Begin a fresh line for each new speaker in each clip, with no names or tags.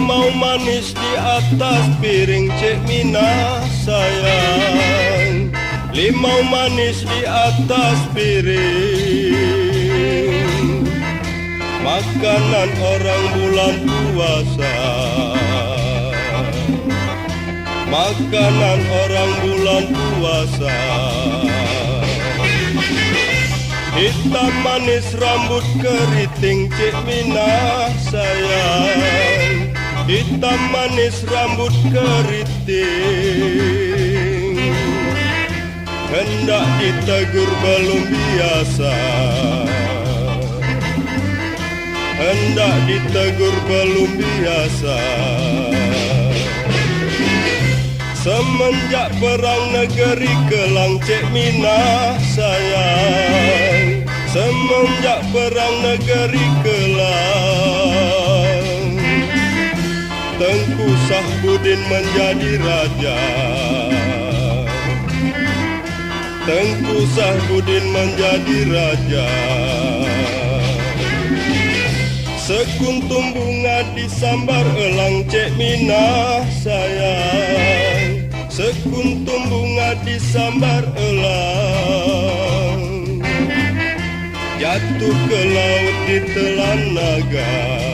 Limau manis di atas piring cek Mina sayang. Limau manis di atas piring. Makanan orang bulan puasa. Makanan orang bulan puasa. Hitam manis rambut keriting Cik Mina sayang Hitam manis rambut keriting. Hendak ditegur belum biasa. Hendak ditegur belum biasa. Semenjak perang negeri kelang Cik Mina sayang Sahbudin menjadi raja. Tengku Sahbudin menjadi raja. Sekuntum bunga disambar elang Cik Mina sayang. Sekuntum bunga disambar elang. Jatuh ke laut di telan naga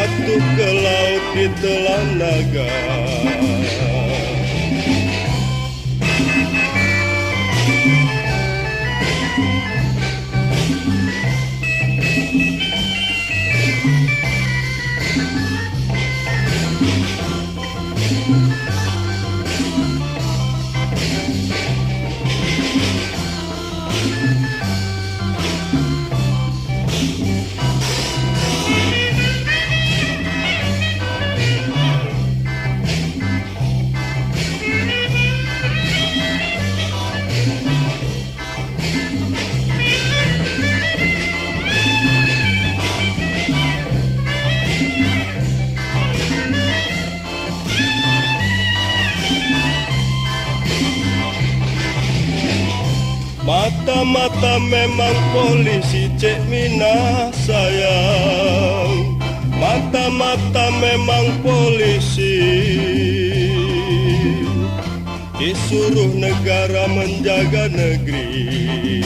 Jatuh ke laut di telan naga Mata-mata memang polisi Cek Mina sayang. Mata-mata memang polisi. Disuruh negara menjaga negeri.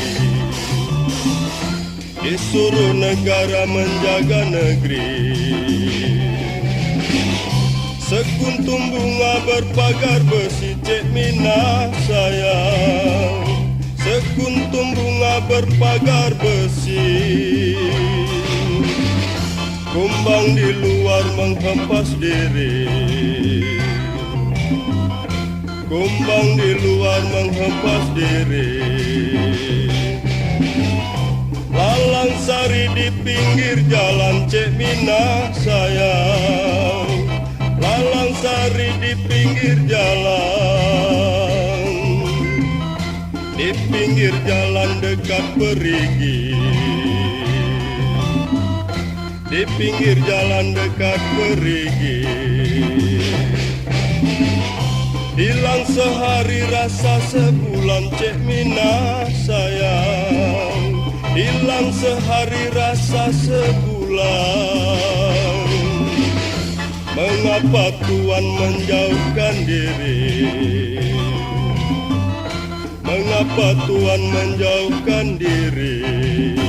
Disuruh negara menjaga negeri. Sekuntum bunga berpagar besi Cek Mina sayang berpagar besi Kumbang di luar menghempas diri. Kumbang di luar menghempas diri. Lalang sari di pinggir jalan Cek Mina sayang. Lalang sari di pinggir jalan di pinggir jalan dekat perigi. Di pinggir jalan dekat perigi. Hilang sehari rasa sebulan Cek Mina sayang. Hilang sehari rasa sebulan. Mengapa Tuhan menjauhkan diri Mengapa Tuhan menjauhkan diri